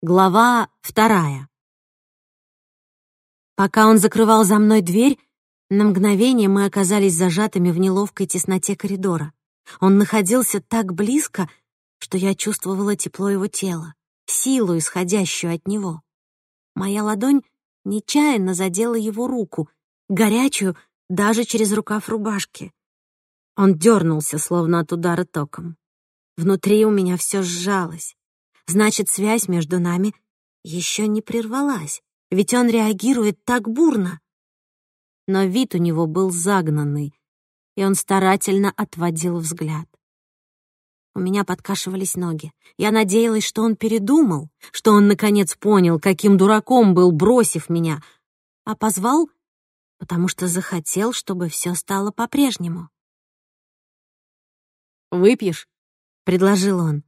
Глава вторая. Пока он закрывал за мной дверь, на мгновение мы оказались зажатыми в неловкой тесноте коридора. Он находился так близко, что я чувствовала тепло его тела, силу, исходящую от него. Моя ладонь нечаянно задела его руку, горячую даже через рукав рубашки. Он дернулся, словно от удара током. Внутри у меня все сжалось. Значит, связь между нами еще не прервалась, ведь он реагирует так бурно. Но вид у него был загнанный, и он старательно отводил взгляд. У меня подкашивались ноги. Я надеялась, что он передумал, что он, наконец, понял, каким дураком был, бросив меня, а позвал, потому что захотел, чтобы все стало по-прежнему. «Выпьешь?» — предложил он.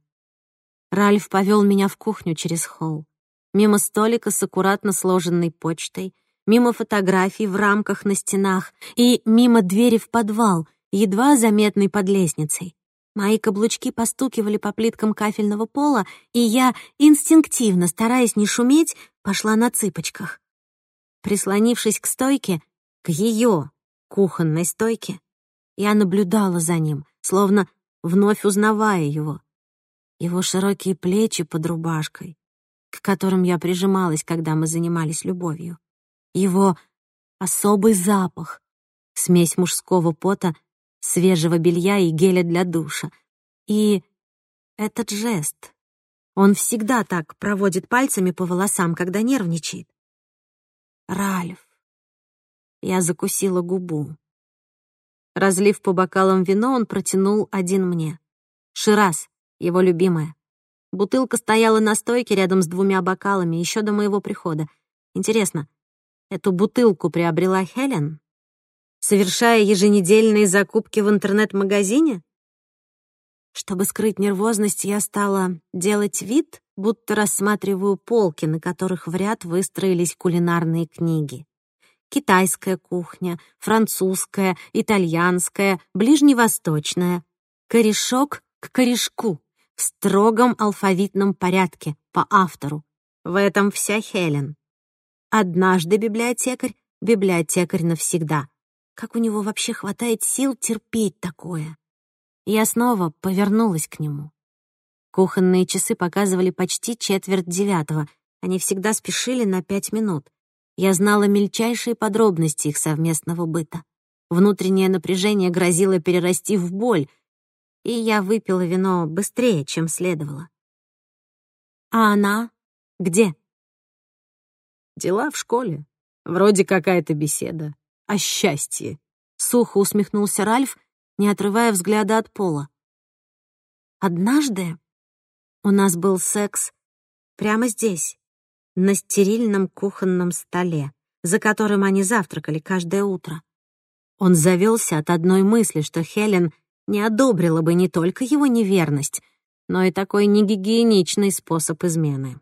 Ральф повел меня в кухню через холл. Мимо столика с аккуратно сложенной почтой, мимо фотографий в рамках на стенах и мимо двери в подвал, едва заметной под лестницей. Мои каблучки постукивали по плиткам кафельного пола, и я, инстинктивно, стараясь не шуметь, пошла на цыпочках. Прислонившись к стойке, к ее кухонной стойке, я наблюдала за ним, словно вновь узнавая его его широкие плечи под рубашкой, к которым я прижималась, когда мы занимались любовью, его особый запах, смесь мужского пота, свежего белья и геля для душа. И этот жест. Он всегда так проводит пальцами по волосам, когда нервничает. Ральф. Я закусила губу. Разлив по бокалам вино, он протянул один мне. «Шираз, его любимая. Бутылка стояла на стойке рядом с двумя бокалами еще до моего прихода. Интересно, эту бутылку приобрела Хелен? Совершая еженедельные закупки в интернет-магазине? Чтобы скрыть нервозность, я стала делать вид, будто рассматриваю полки, на которых в ряд выстроились кулинарные книги. Китайская кухня, французская, итальянская, ближневосточная. Корешок к корешку в строгом алфавитном порядке, по автору. В этом вся Хелен. Однажды библиотекарь, библиотекарь навсегда. Как у него вообще хватает сил терпеть такое? Я снова повернулась к нему. Кухонные часы показывали почти четверть девятого. Они всегда спешили на пять минут. Я знала мельчайшие подробности их совместного быта. Внутреннее напряжение грозило перерасти в боль — и я выпила вино быстрее, чем следовало. А она где? Дела в школе. Вроде какая-то беседа. О счастье. Сухо усмехнулся Ральф, не отрывая взгляда от пола. Однажды у нас был секс прямо здесь, на стерильном кухонном столе, за которым они завтракали каждое утро. Он завелся от одной мысли, что Хелен не одобрила бы не только его неверность, но и такой негигиеничный способ измены.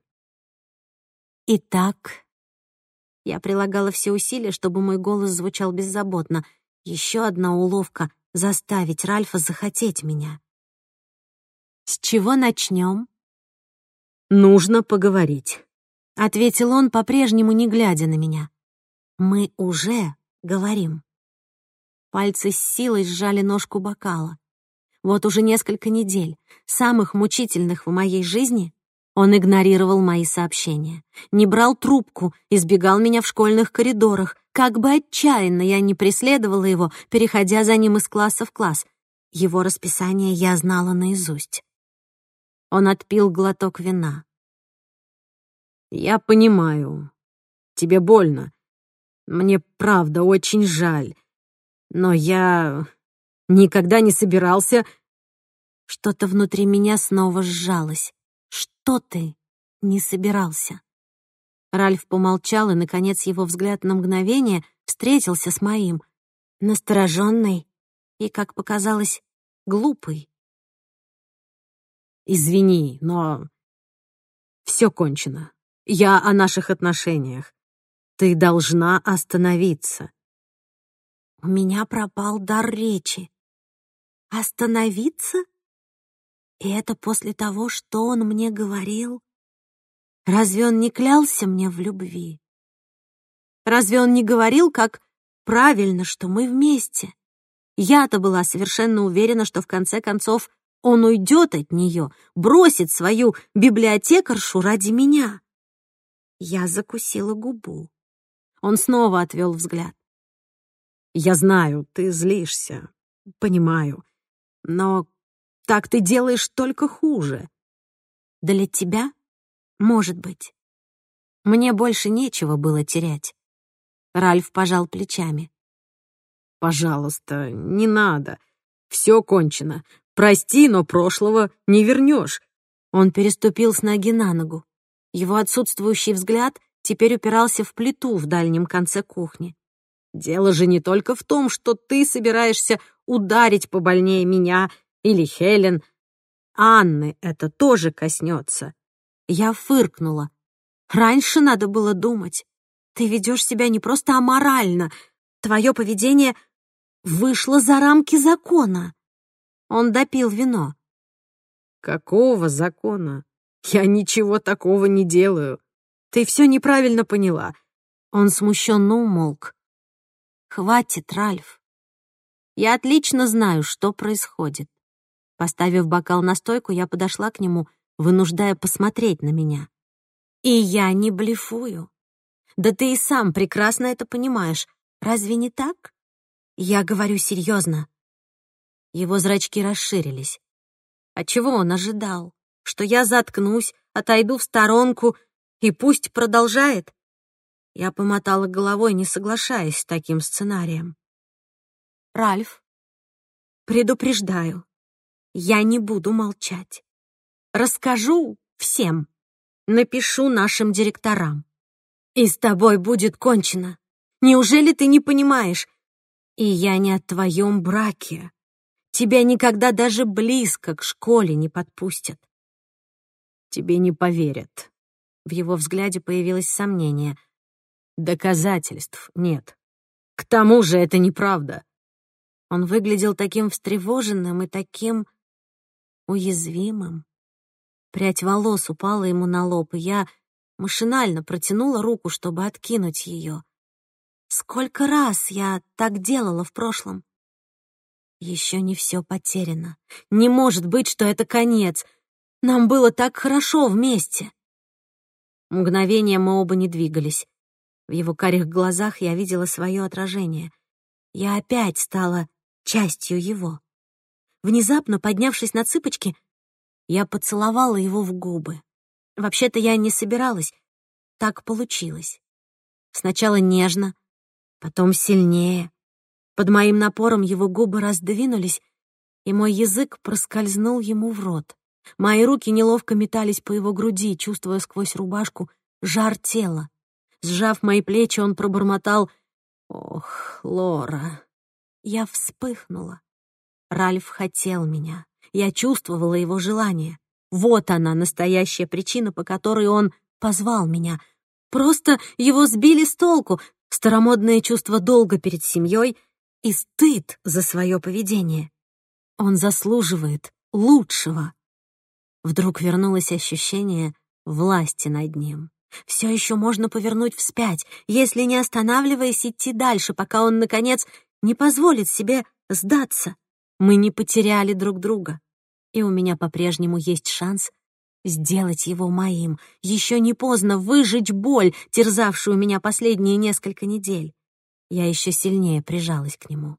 Итак, я прилагала все усилия, чтобы мой голос звучал беззаботно. Еще одна уловка — заставить Ральфа захотеть меня. «С чего начнем?» «Нужно поговорить», — ответил он, по-прежнему не глядя на меня. «Мы уже говорим». Пальцы с силой сжали ножку бокала. Вот уже несколько недель, самых мучительных в моей жизни, он игнорировал мои сообщения, не брал трубку, избегал меня в школьных коридорах, как бы отчаянно я не преследовала его, переходя за ним из класса в класс. Его расписание я знала наизусть. Он отпил глоток вина. «Я понимаю. Тебе больно. Мне правда очень жаль. Но я никогда не собирался...» Что-то внутри меня снова сжалось. «Что ты не собирался?» Ральф помолчал, и, наконец, его взгляд на мгновение встретился с моим, настороженный и, как показалось, глупый. «Извини, но все кончено. Я о наших отношениях. Ты должна остановиться». У меня пропал дар речи. Остановиться? И это после того, что он мне говорил? Разве он не клялся мне в любви? Разве он не говорил, как правильно, что мы вместе? Я-то была совершенно уверена, что в конце концов он уйдет от нее, бросит свою библиотекаршу ради меня. Я закусила губу. Он снова отвел взгляд. «Я знаю, ты злишься. Понимаю. Но так ты делаешь только хуже». «Для тебя? Может быть. Мне больше нечего было терять». Ральф пожал плечами. «Пожалуйста, не надо. Все кончено. Прости, но прошлого не вернешь. Он переступил с ноги на ногу. Его отсутствующий взгляд теперь упирался в плиту в дальнем конце кухни. «Дело же не только в том, что ты собираешься ударить побольнее меня или Хелен. Анны это тоже коснется». Я фыркнула. «Раньше надо было думать. Ты ведешь себя не просто аморально. Твое поведение вышло за рамки закона». Он допил вино. «Какого закона? Я ничего такого не делаю. Ты все неправильно поняла». Он смущенно умолк. «Хватит, Ральф. Я отлично знаю, что происходит». Поставив бокал на стойку, я подошла к нему, вынуждая посмотреть на меня. «И я не блефую. Да ты и сам прекрасно это понимаешь. Разве не так? Я говорю серьезно. Его зрачки расширились. А чего он ожидал? Что я заткнусь, отойду в сторонку и пусть продолжает? Я помотала головой, не соглашаясь с таким сценарием. Ральф, предупреждаю, я не буду молчать. Расскажу всем, напишу нашим директорам. И с тобой будет кончено. Неужели ты не понимаешь? И я не о твоем браке. Тебя никогда даже близко к школе не подпустят. Тебе не поверят. В его взгляде появилось сомнение. Доказательств нет. К тому же это неправда. Он выглядел таким встревоженным и таким уязвимым. Прядь волос упала ему на лоб, и я машинально протянула руку, чтобы откинуть ее. Сколько раз я так делала в прошлом? Еще не все потеряно. Не может быть, что это конец. Нам было так хорошо вместе. Мгновение мы оба не двигались. В его карих глазах я видела свое отражение. Я опять стала частью его. Внезапно, поднявшись на цыпочки, я поцеловала его в губы. Вообще-то я не собиралась. Так получилось. Сначала нежно, потом сильнее, под моим напором его губы раздвинулись, и мой язык проскользнул ему в рот. Мои руки неловко метались по его груди, чувствуя сквозь рубашку жар тела. Сжав мои плечи, он пробормотал «Ох, Лора». Я вспыхнула. Ральф хотел меня. Я чувствовала его желание. Вот она, настоящая причина, по которой он позвал меня. Просто его сбили с толку. Старомодное чувство долга перед семьей — и стыд за свое поведение. Он заслуживает лучшего. Вдруг вернулось ощущение власти над ним. Все еще можно повернуть вспять, если не останавливаясь идти дальше, пока он, наконец, не позволит себе сдаться. Мы не потеряли друг друга, и у меня по-прежнему есть шанс сделать его моим. Еще не поздно выжить боль, терзавшую меня последние несколько недель. Я еще сильнее прижалась к нему.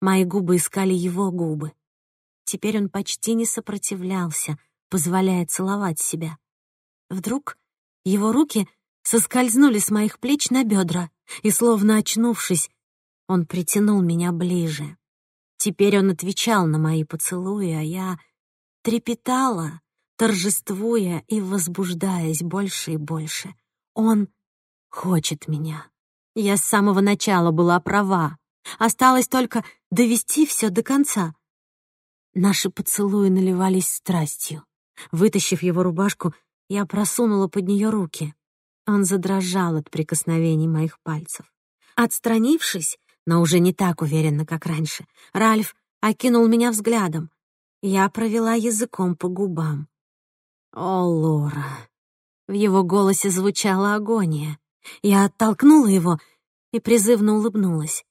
Мои губы искали его губы. Теперь он почти не сопротивлялся, позволяя целовать себя. Вдруг его руки соскользнули с моих плеч на бедра, и, словно очнувшись, он притянул меня ближе. Теперь он отвечал на мои поцелуи, а я трепетала, торжествуя и возбуждаясь больше и больше. Он хочет меня. Я с самого начала была права. Осталось только довести все до конца. Наши поцелуи наливались страстью. Вытащив его рубашку, я просунула под нее руки. Он задрожал от прикосновений моих пальцев. Отстранившись, но уже не так уверенно, как раньше, Ральф окинул меня взглядом. Я провела языком по губам. «О, Лора, В его голосе звучала агония. Я оттолкнула его и призывно улыбнулась.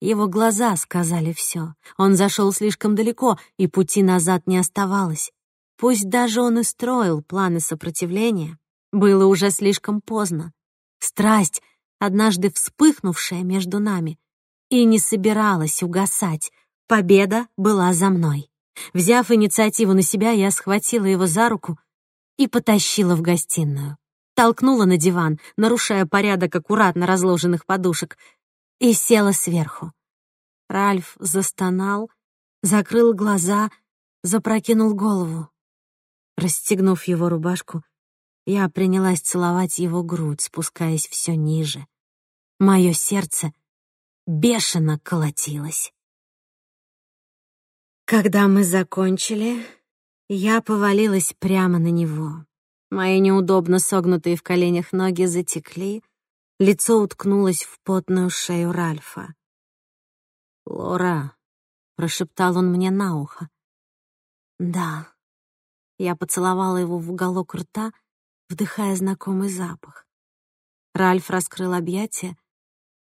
Его глаза сказали все. Он зашел слишком далеко, и пути назад не оставалось. Пусть даже он и строил планы сопротивления, было уже слишком поздно. Страсть, однажды вспыхнувшая между нами, и не собиралась угасать. Победа была за мной. Взяв инициативу на себя, я схватила его за руку и потащила в гостиную. Толкнула на диван, нарушая порядок аккуратно разложенных подушек, и села сверху. Ральф застонал, закрыл глаза, запрокинул голову. Расстегнув его рубашку, я принялась целовать его грудь, спускаясь все ниже. Мое сердце бешено колотилось. Когда мы закончили, я повалилась прямо на него. Мои неудобно согнутые в коленях ноги затекли, лицо уткнулось в потную шею Ральфа. «Лора», — прошептал он мне на ухо. «Да». Я поцеловала его в уголок рта, вдыхая знакомый запах. Ральф раскрыл объятия,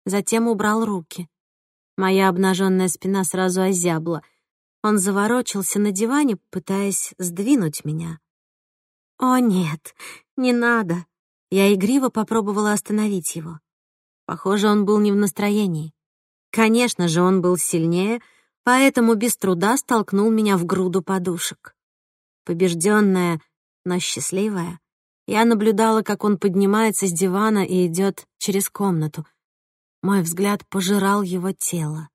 затем убрал руки. Моя обнаженная спина сразу озябла. Он заворочился на диване, пытаясь сдвинуть меня. «О, нет, не надо!» Я игриво попробовала остановить его. Похоже, он был не в настроении. Конечно же, он был сильнее, поэтому без труда столкнул меня в груду подушек. Побежденная, но счастливая, я наблюдала, как он поднимается с дивана и идет через комнату. Мой взгляд пожирал его тело.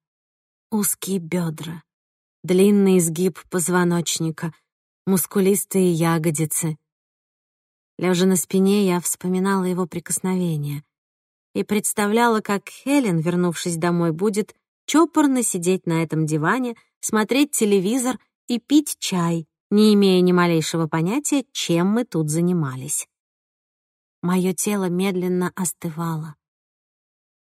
Узкие бедра, длинный изгиб позвоночника, мускулистые ягодицы. Лежа на спине, я вспоминала его прикосновения и представляла, как Хелен, вернувшись домой, будет чопорно сидеть на этом диване, смотреть телевизор и пить чай, не имея ни малейшего понятия, чем мы тут занимались. Мое тело медленно остывало.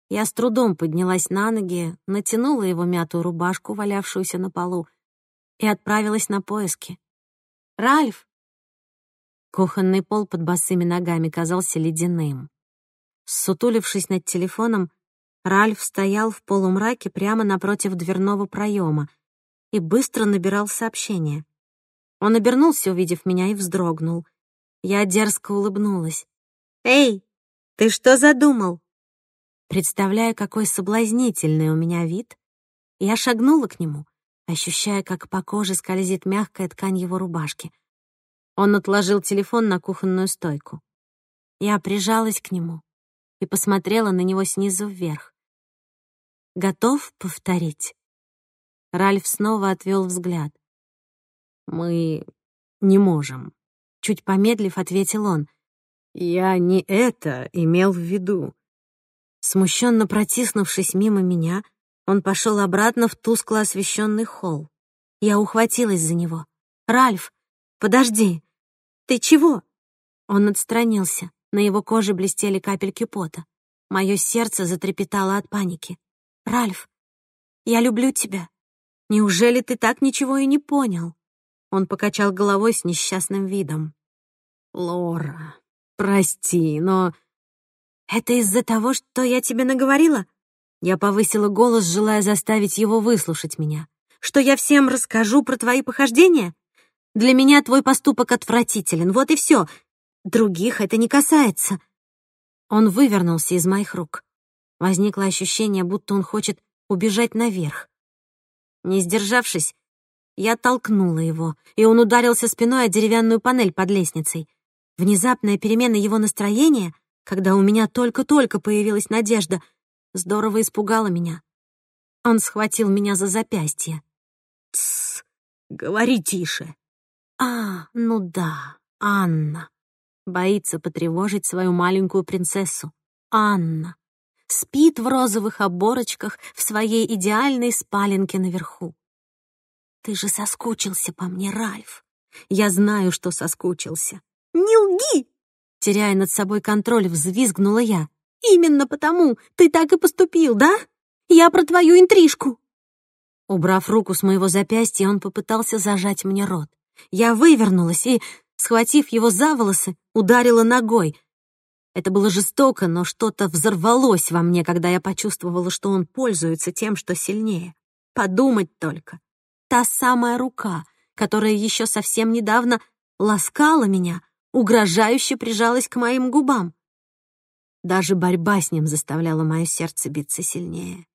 Я с трудом поднялась на ноги, натянула его мятую рубашку, валявшуюся на полу, и отправилась на поиски. «Ральф!» Кухонный пол под босыми ногами казался ледяным. Сутулившись над телефоном, Ральф стоял в полумраке прямо напротив дверного проема и быстро набирал сообщение. Он обернулся, увидев меня, и вздрогнул. Я дерзко улыбнулась. «Эй, ты что задумал?» Представляя, какой соблазнительный у меня вид, я шагнула к нему, ощущая, как по коже скользит мягкая ткань его рубашки. Он отложил телефон на кухонную стойку. Я прижалась к нему, и посмотрела на него снизу вверх. «Готов повторить?» Ральф снова отвел взгляд. «Мы не можем», — чуть помедлив ответил он. «Я не это имел в виду». Смущенно протиснувшись мимо меня, он пошел обратно в тускло освещенный холл. Я ухватилась за него. «Ральф, подожди! Ты чего?» Он отстранился. На его коже блестели капельки пота. Мое сердце затрепетало от паники. «Ральф, я люблю тебя. Неужели ты так ничего и не понял?» Он покачал головой с несчастным видом. «Лора, прости, но...» «Это из-за того, что я тебе наговорила?» Я повысила голос, желая заставить его выслушать меня. «Что я всем расскажу про твои похождения? Для меня твой поступок отвратителен, вот и все. Других это не касается. Он вывернулся из моих рук. Возникло ощущение, будто он хочет убежать наверх. Не сдержавшись, я толкнула его, и он ударился спиной о деревянную панель под лестницей. Внезапная перемена его настроения, когда у меня только-только появилась надежда, здорово испугала меня. Он схватил меня за запястье. «Тссс, говори тише». «А, ну да, Анна. Боится потревожить свою маленькую принцессу. Анна. Спит в розовых оборочках в своей идеальной спаленке наверху. Ты же соскучился по мне, Ральф. Я знаю, что соскучился. Не лги! Теряя над собой контроль, взвизгнула я. Именно потому ты так и поступил, да? Я про твою интрижку. Убрав руку с моего запястья, он попытался зажать мне рот. Я вывернулась и схватив его за волосы, ударила ногой. Это было жестоко, но что-то взорвалось во мне, когда я почувствовала, что он пользуется тем, что сильнее. Подумать только. Та самая рука, которая еще совсем недавно ласкала меня, угрожающе прижалась к моим губам. Даже борьба с ним заставляла мое сердце биться сильнее.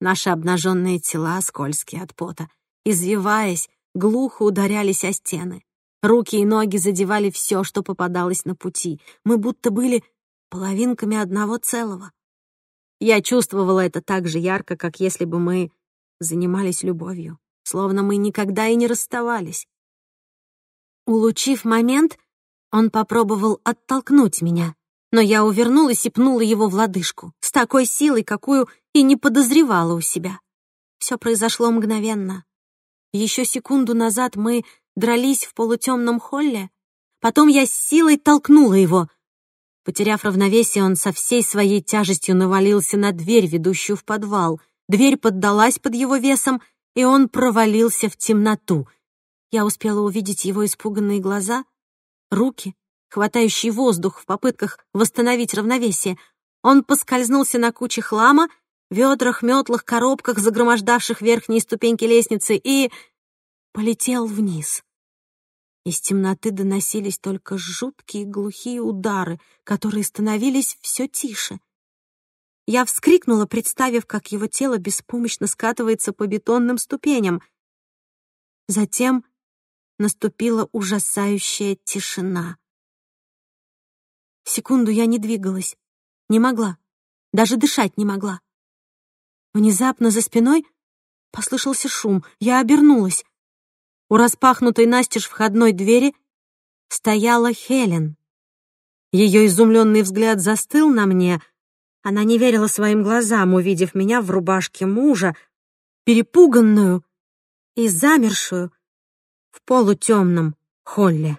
Наши обнаженные тела, скользкие от пота, извиваясь, глухо ударялись о стены. Руки и ноги задевали все, что попадалось на пути. Мы будто были половинками одного целого. Я чувствовала это так же ярко, как если бы мы занимались любовью, словно мы никогда и не расставались. Улучив момент, он попробовал оттолкнуть меня, но я увернулась и пнула его в лодыжку с такой силой, какую и не подозревала у себя. Все произошло мгновенно. Еще секунду назад мы дрались в полутемном холле, потом я с силой толкнула его. Потеряв равновесие, он со всей своей тяжестью навалился на дверь, ведущую в подвал. Дверь поддалась под его весом, и он провалился в темноту. Я успела увидеть его испуганные глаза, руки, хватающий воздух в попытках восстановить равновесие. Он поскользнулся на куче хлама, ведрах, метлах, коробках, загромождавших верхние ступеньки лестницы, и полетел вниз. Из темноты доносились только жуткие глухие удары, которые становились все тише. Я вскрикнула, представив, как его тело беспомощно скатывается по бетонным ступеням. Затем наступила ужасающая тишина. Секунду я не двигалась, не могла, даже дышать не могла. Внезапно за спиной послышался шум. Я обернулась. У распахнутой настежь входной двери стояла Хелен. Ее изумленный взгляд застыл на мне. Она не верила своим глазам, увидев меня в рубашке мужа, перепуганную и замершую в полутемном холле.